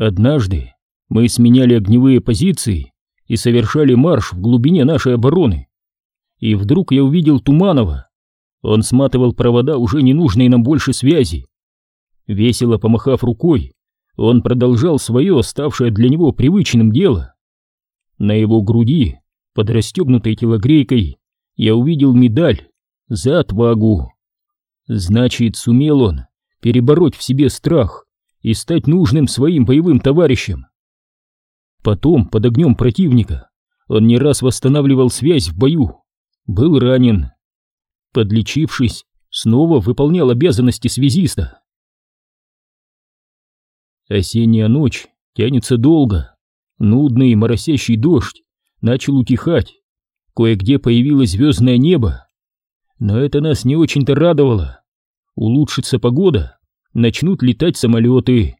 Однажды мы сменяли огневые позиции и совершали марш в глубине нашей обороны. И вдруг я увидел Туманова. Он сматывал провода уже ненужной нам больше связи. Весело помахав рукой, он продолжал свое, ставшее для него привычным дело. На его груди, под расстегнутой телогрейкой, я увидел медаль за отвагу. Значит, сумел он перебороть в себе страх и стать нужным своим боевым товарищем. Потом, под огнем противника, он не раз восстанавливал связь в бою, был ранен. Подлечившись, снова выполнял обязанности связиста. Осенняя ночь тянется долго. Нудный моросящий дождь начал утихать. Кое-где появилось звездное небо. Но это нас не очень-то радовало. Улучшится погода, начнут летать самолеты.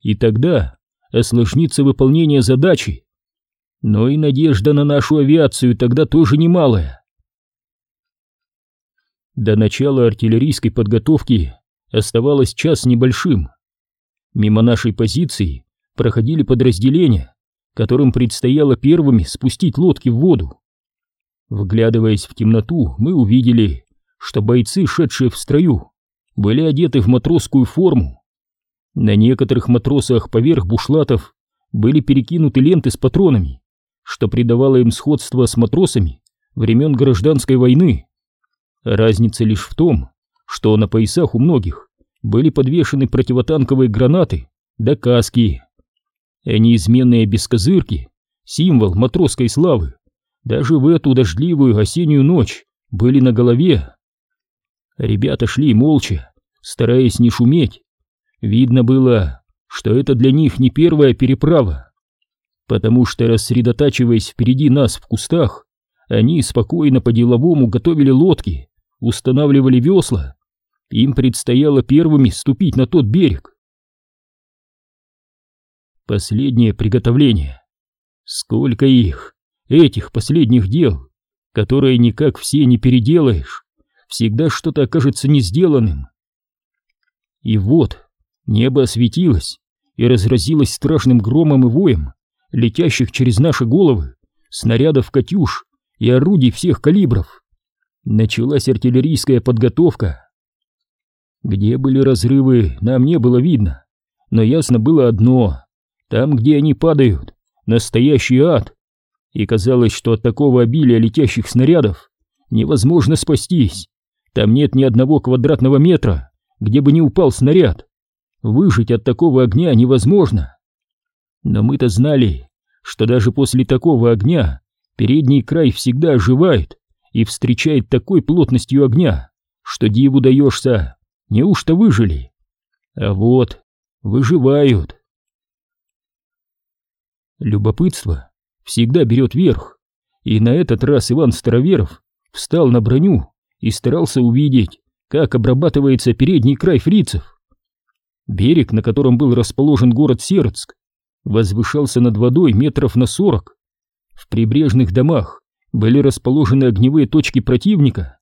И тогда осложнится выполнение задачи. Но и надежда на нашу авиацию тогда тоже немалая. До начала артиллерийской подготовки оставалось час небольшим. Мимо нашей позиции проходили подразделения, которым предстояло первыми спустить лодки в воду. Вглядываясь в темноту, мы увидели, что бойцы, шедшие в строю, были одеты в матросскую форму. На некоторых матросах поверх бушлатов были перекинуты ленты с патронами, что придавало им сходство с матросами времен гражданской войны. Разница лишь в том, что на поясах у многих были подвешены противотанковые гранаты да каски. А неизменные бескозырки, символ матросской славы, даже в эту дождливую осеннюю ночь были на голове. Ребята шли молча, стараясь не шуметь. Видно было, что это для них не первая переправа, потому что, рассредотачиваясь впереди нас в кустах, они спокойно по-деловому готовили лодки, устанавливали весла. Им предстояло первыми ступить на тот берег. Последнее приготовление. Сколько их, этих последних дел, которые никак все не переделаешь. Всегда что-то окажется не сделанным. И вот небо осветилось и разразилось страшным громом и воем, летящих через наши головы, снарядов «Катюш» и орудий всех калибров. Началась артиллерийская подготовка. Где были разрывы, нам не было видно, но ясно было одно — там, где они падают, настоящий ад. И казалось, что от такого обилия летящих снарядов невозможно спастись. Там нет ни одного квадратного метра, где бы не упал снаряд. Выжить от такого огня невозможно. Но мы-то знали, что даже после такого огня передний край всегда оживает и встречает такой плотностью огня, что диву даешься, неужто выжили? А вот, выживают. Любопытство всегда берет верх, и на этот раз Иван Староверов встал на броню и старался увидеть, как обрабатывается передний край фрицев. Берег, на котором был расположен город Сердск, возвышался над водой метров на сорок. В прибрежных домах были расположены огневые точки противника.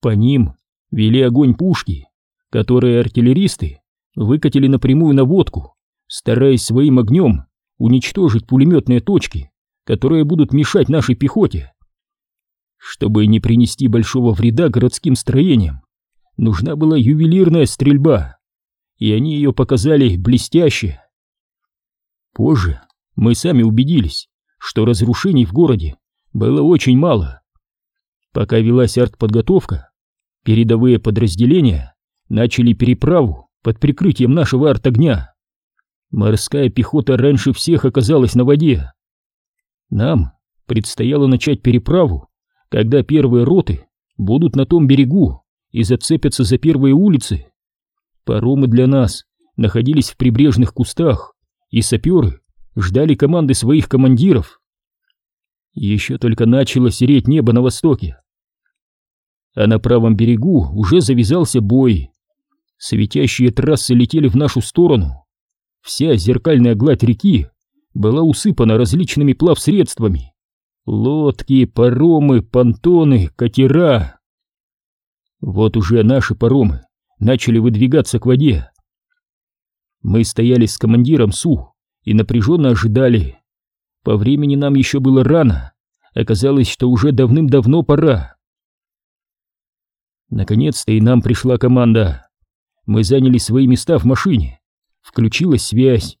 По ним вели огонь пушки, которые артиллеристы выкатили напрямую на водку, стараясь своим огнем уничтожить пулеметные точки, которые будут мешать нашей пехоте. Чтобы не принести большого вреда городским строениям, нужна была ювелирная стрельба, и они ее показали блестяще. Позже мы сами убедились, что разрушений в городе было очень мало. Пока велась артподготовка, передовые подразделения начали переправу под прикрытием нашего артогня. Морская пехота раньше всех оказалась на воде. Нам предстояло начать переправу когда первые роты будут на том берегу и зацепятся за первые улицы. Паромы для нас находились в прибрежных кустах, и саперы ждали команды своих командиров. Еще только начало сереть небо на востоке. А на правом берегу уже завязался бой. Светящие трассы летели в нашу сторону. Вся зеркальная гладь реки была усыпана различными плавсредствами. Лодки, паромы, понтоны, катера. Вот уже наши паромы начали выдвигаться к воде. Мы стояли с командиром СУ и напряженно ожидали. По времени нам еще было рано, оказалось, что уже давным-давно пора. Наконец-то и нам пришла команда. Мы заняли свои места в машине. Включилась связь.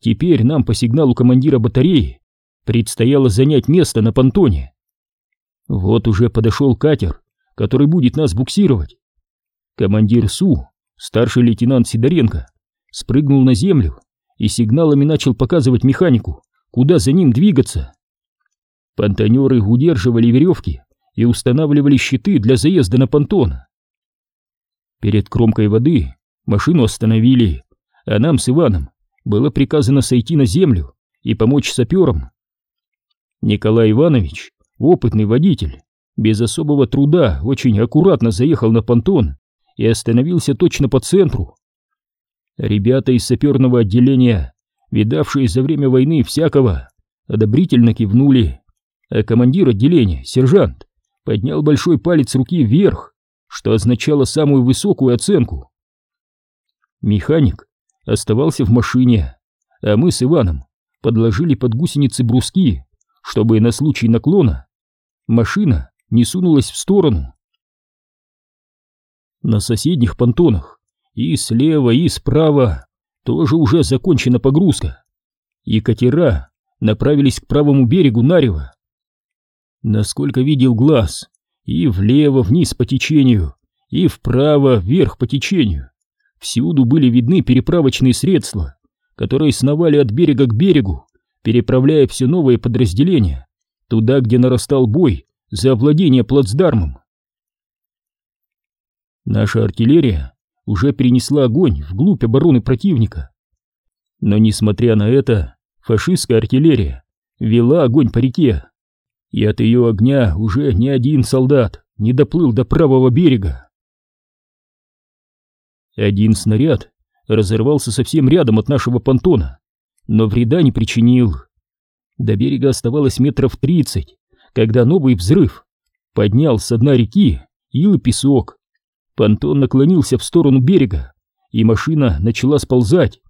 Теперь нам по сигналу командира батареи предстояло занять место на понтоне. Вот уже подошел катер, который будет нас буксировать. Командир СУ, старший лейтенант Сидоренко, спрыгнул на землю и сигналами начал показывать механику, куда за ним двигаться. Понтонеры удерживали веревки и устанавливали щиты для заезда на понтон. Перед кромкой воды машину остановили, а нам с Иваном было приказано сойти на землю и помочь саперам. Николай Иванович, опытный водитель, без особого труда очень аккуратно заехал на понтон и остановился точно по центру. Ребята из саперного отделения, видавшие за время войны всякого, одобрительно кивнули, а командир отделения, сержант, поднял большой палец руки вверх, что означало самую высокую оценку. Механик оставался в машине, а мы с Иваном подложили под гусеницы бруски, чтобы на случай наклона машина не сунулась в сторону. На соседних понтонах и слева, и справа тоже уже закончена погрузка, и катера направились к правому берегу Нарева. Насколько видел глаз, и влево вниз по течению, и вправо вверх по течению, всюду были видны переправочные средства, которые сновали от берега к берегу, переправляя все новые подразделения туда, где нарастал бой за овладение плацдармом. Наша артиллерия уже перенесла огонь вглубь обороны противника. Но, несмотря на это, фашистская артиллерия вела огонь по реке, и от ее огня уже ни один солдат не доплыл до правого берега. Один снаряд разорвался совсем рядом от нашего понтона, но вреда не причинил. До берега оставалось метров тридцать, когда новый взрыв поднял с дна реки ил и песок. Понтон наклонился в сторону берега, и машина начала сползать.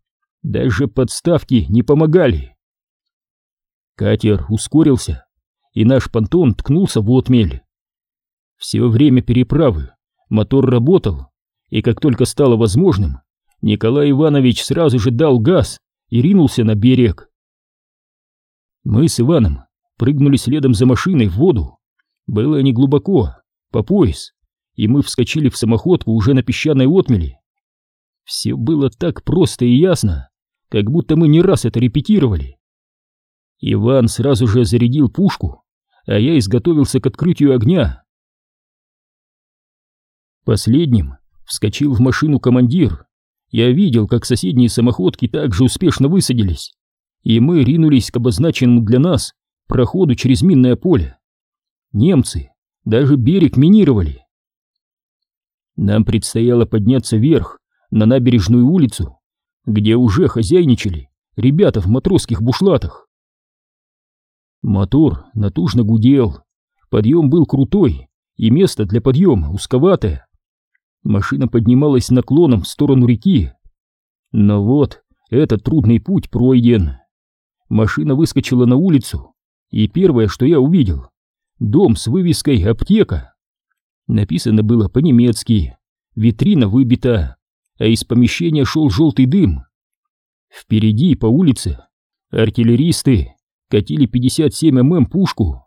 Даже подставки не помогали. Катер ускорился, и наш понтон ткнулся в отмель. Все время переправы мотор работал, и как только стало возможным, Николай Иванович сразу же дал газ и ринулся на берег. Мы с Иваном прыгнули следом за машиной в воду. Было неглубоко, по пояс, и мы вскочили в самоходку уже на песчаной отмели. Все было так просто и ясно, как будто мы не раз это репетировали. Иван сразу же зарядил пушку, а я изготовился к открытию огня. Последним вскочил в машину командир. Я видел, как соседние самоходки также успешно высадились, и мы ринулись к обозначенному для нас проходу через минное поле. Немцы даже берег минировали. Нам предстояло подняться вверх, на набережную улицу, где уже хозяйничали ребята в матросских бушлатах. Мотор натужно гудел, подъем был крутой, и место для подъема узковатое. Машина поднималась наклоном в сторону реки. Но вот, этот трудный путь пройден. Машина выскочила на улицу, и первое, что я увидел, дом с вывеской «Аптека». Написано было по-немецки, витрина выбита, а из помещения шел желтый дым. Впереди, по улице, артиллеристы катили 57 мм пушку,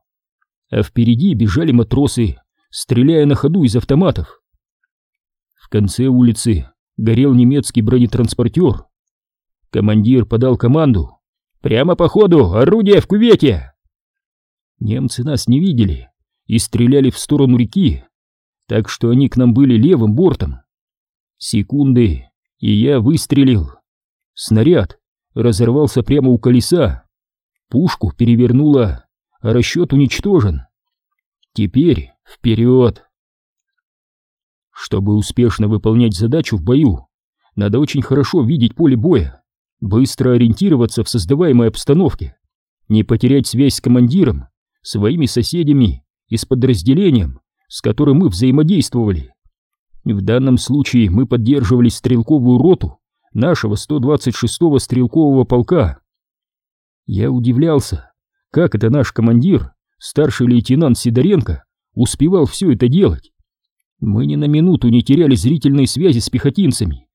а впереди бежали матросы, стреляя на ходу из автоматов. В конце улицы горел немецкий бронетранспортер. Командир подал команду «Прямо по ходу, орудие в кювете!» Немцы нас не видели и стреляли в сторону реки, так что они к нам были левым бортом. Секунды, и я выстрелил. Снаряд разорвался прямо у колеса, Пушку перевернуло, а расчет уничтожен. Теперь вперед! Чтобы успешно выполнять задачу в бою, надо очень хорошо видеть поле боя, быстро ориентироваться в создаваемой обстановке, не потерять связь с командиром, своими соседями и с подразделением, с которым мы взаимодействовали. В данном случае мы поддерживали стрелковую роту нашего 126-го стрелкового полка. Я удивлялся, как это наш командир, старший лейтенант Сидоренко, успевал все это делать. Мы ни на минуту не теряли зрительной связи с пехотинцами.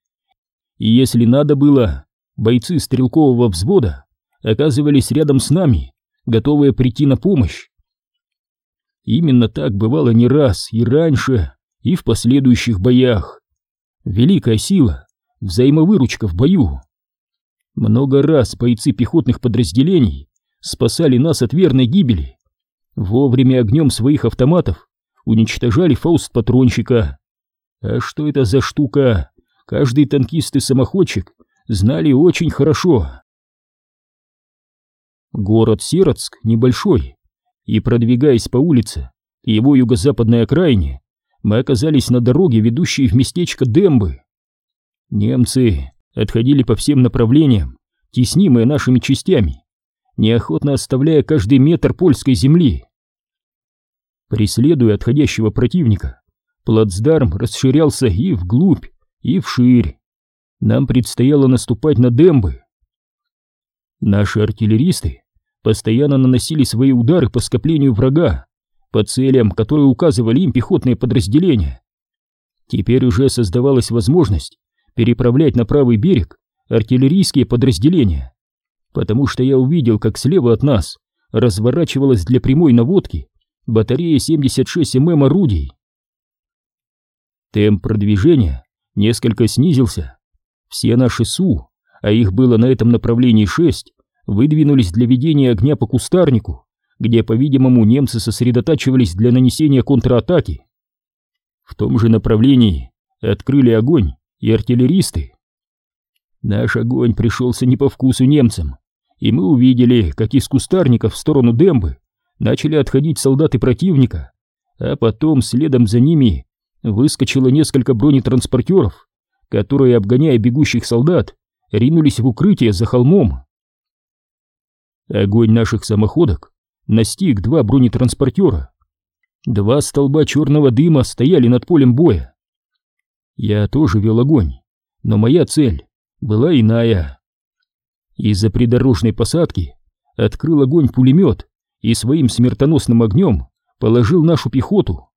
И если надо было, бойцы стрелкового взвода оказывались рядом с нами, готовые прийти на помощь. Именно так бывало не раз и раньше, и в последующих боях. Великая сила, взаимовыручка в бою. Много раз бойцы пехотных подразделений спасали нас от верной гибели. Вовремя огнем своих автоматов уничтожали фауст патронщика. А что это за штука, каждый танкист и самоходчик знали очень хорошо. Город Сиротск небольшой, и продвигаясь по улице его юго-западной окраине, мы оказались на дороге, ведущей в местечко Дембы. Немцы отходили по всем направлениям, теснимые нашими частями, неохотно оставляя каждый метр польской земли. Преследуя отходящего противника, плацдарм расширялся и вглубь, и вширь. Нам предстояло наступать на дембы. Наши артиллеристы постоянно наносили свои удары по скоплению врага, по целям, которые указывали им пехотные подразделения. Теперь уже создавалась возможность переправлять на правый берег артиллерийские подразделения, потому что я увидел, как слева от нас разворачивалась для прямой наводки батарея 76 ММ орудий. Темп продвижения несколько снизился. Все наши СУ, а их было на этом направлении шесть, выдвинулись для ведения огня по кустарнику, где, по-видимому, немцы сосредотачивались для нанесения контратаки. В том же направлении открыли огонь и артиллеристы. Наш огонь пришелся не по вкусу немцам, и мы увидели, как из кустарников в сторону Дембы начали отходить солдаты противника, а потом следом за ними выскочило несколько бронетранспортеров, которые, обгоняя бегущих солдат, ринулись в укрытие за холмом. Огонь наших самоходок настиг два бронетранспортера. Два столба черного дыма стояли над полем боя. Я тоже вел огонь, но моя цель была иная. Из-за придорожной посадки открыл огонь пулемет и своим смертоносным огнем положил нашу пехоту.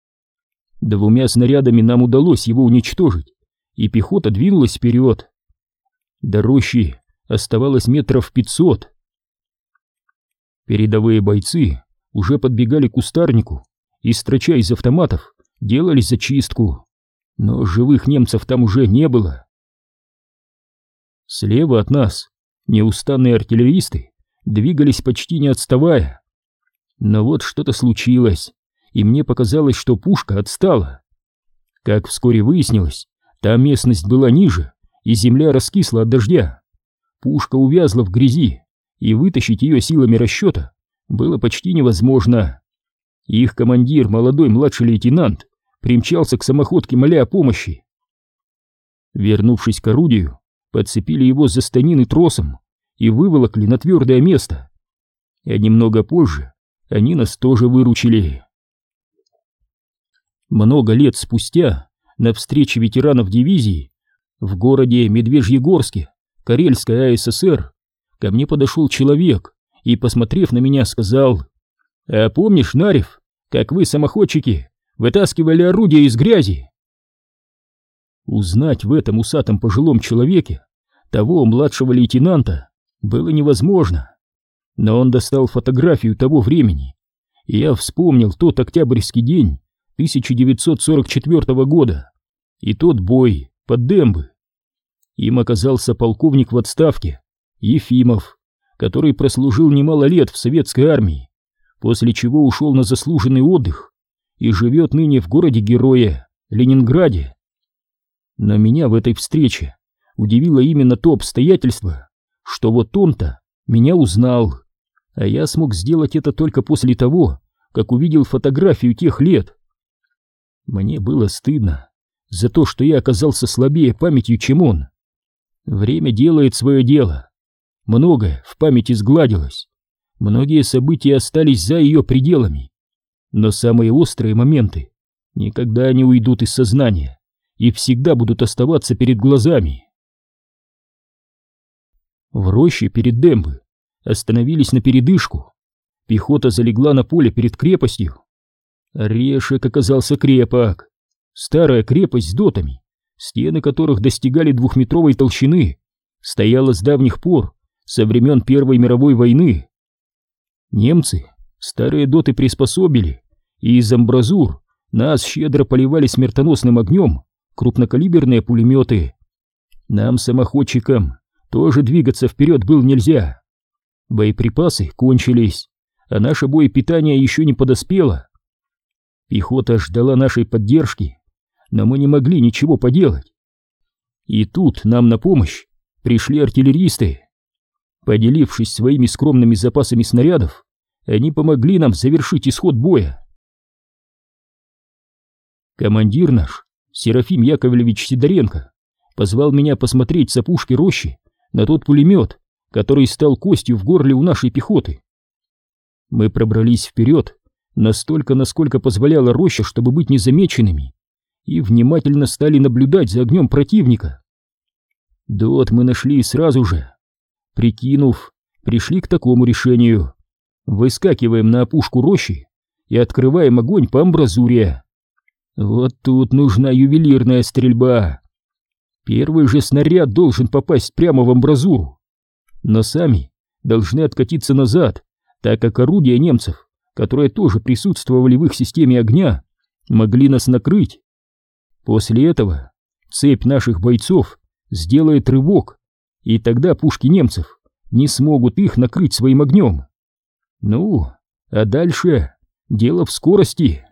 Двумя снарядами нам удалось его уничтожить, и пехота двинулась вперед. До рощи оставалось метров пятьсот. Передовые бойцы уже подбегали к кустарнику и, строча из автоматов, делали зачистку. Но живых немцев там уже не было. Слева от нас неустанные артиллеристы двигались почти не отставая. Но вот что-то случилось, и мне показалось, что пушка отстала. Как вскоре выяснилось, та местность была ниже, и земля раскисла от дождя. Пушка увязла в грязи, и вытащить ее силами расчета было почти невозможно. Их командир, молодой младший лейтенант, примчался к самоходке, моля о помощи. Вернувшись к орудию, подцепили его за станины тросом и выволокли на твердое место. А немного позже они нас тоже выручили. Много лет спустя, на встрече ветеранов дивизии, в городе Медвежьегорске, Карельская АССР, ко мне подошел человек и, посмотрев на меня, сказал, «А помнишь, Нарев, как вы, самоходчики, вытаскивали орудие из грязи?» Узнать в этом усатом пожилом человеке того младшего лейтенанта было невозможно. Но он достал фотографию того времени, и я вспомнил тот октябрьский день 1944 года и тот бой под Дембы. Им оказался полковник в отставке, Ефимов, который прослужил немало лет в советской армии, после чего ушел на заслуженный отдых и живет ныне в городе-герое Ленинграде. Но меня в этой встрече удивило именно то обстоятельство, что вот он-то меня узнал, а я смог сделать это только после того, как увидел фотографию тех лет. Мне было стыдно за то, что я оказался слабее памятью, чем он. Время делает свое дело, Многое в памяти сгладилось, многие события остались за ее пределами, но самые острые моменты никогда не уйдут из сознания и всегда будут оставаться перед глазами. В роще перед Дембы остановились на передышку. Пехота залегла на поле перед крепостью. Орешек оказался крепок. Старая крепость с дотами, стены которых достигали двухметровой толщины, стояла с давних пор, со времен Первой мировой войны. Немцы старые доты приспособили, и из амбразур нас щедро поливали смертоносным огнем крупнокалиберные пулеметы. Нам, самоходчикам, тоже двигаться вперед было нельзя. Боеприпасы кончились, а наше боепитание еще не подоспело. Пехота ждала нашей поддержки, но мы не могли ничего поделать. И тут нам на помощь пришли артиллеристы. Поделившись своими скромными запасами снарядов, они помогли нам завершить исход боя. Командир наш, Серафим Яковлевич Сидоренко, позвал меня посмотреть с опушки рощи на тот пулемет, который стал костью в горле у нашей пехоты. Мы пробрались вперед настолько, насколько позволяла роща, чтобы быть незамеченными, и внимательно стали наблюдать за огнем противника. Дот мы нашли сразу же. Прикинув, пришли к такому решению. Выскакиваем на опушку рощи и открываем огонь по амбразуре. Вот тут нужна ювелирная стрельба. Первый же снаряд должен попасть прямо в амбразуру. Но сами должны откатиться назад, так как орудия немцев, которые тоже присутствовали в их системе огня, могли нас накрыть. После этого цепь наших бойцов сделает рывок, и тогда пушки немцев не смогут их накрыть своим огнем. Ну, а дальше дело в скорости.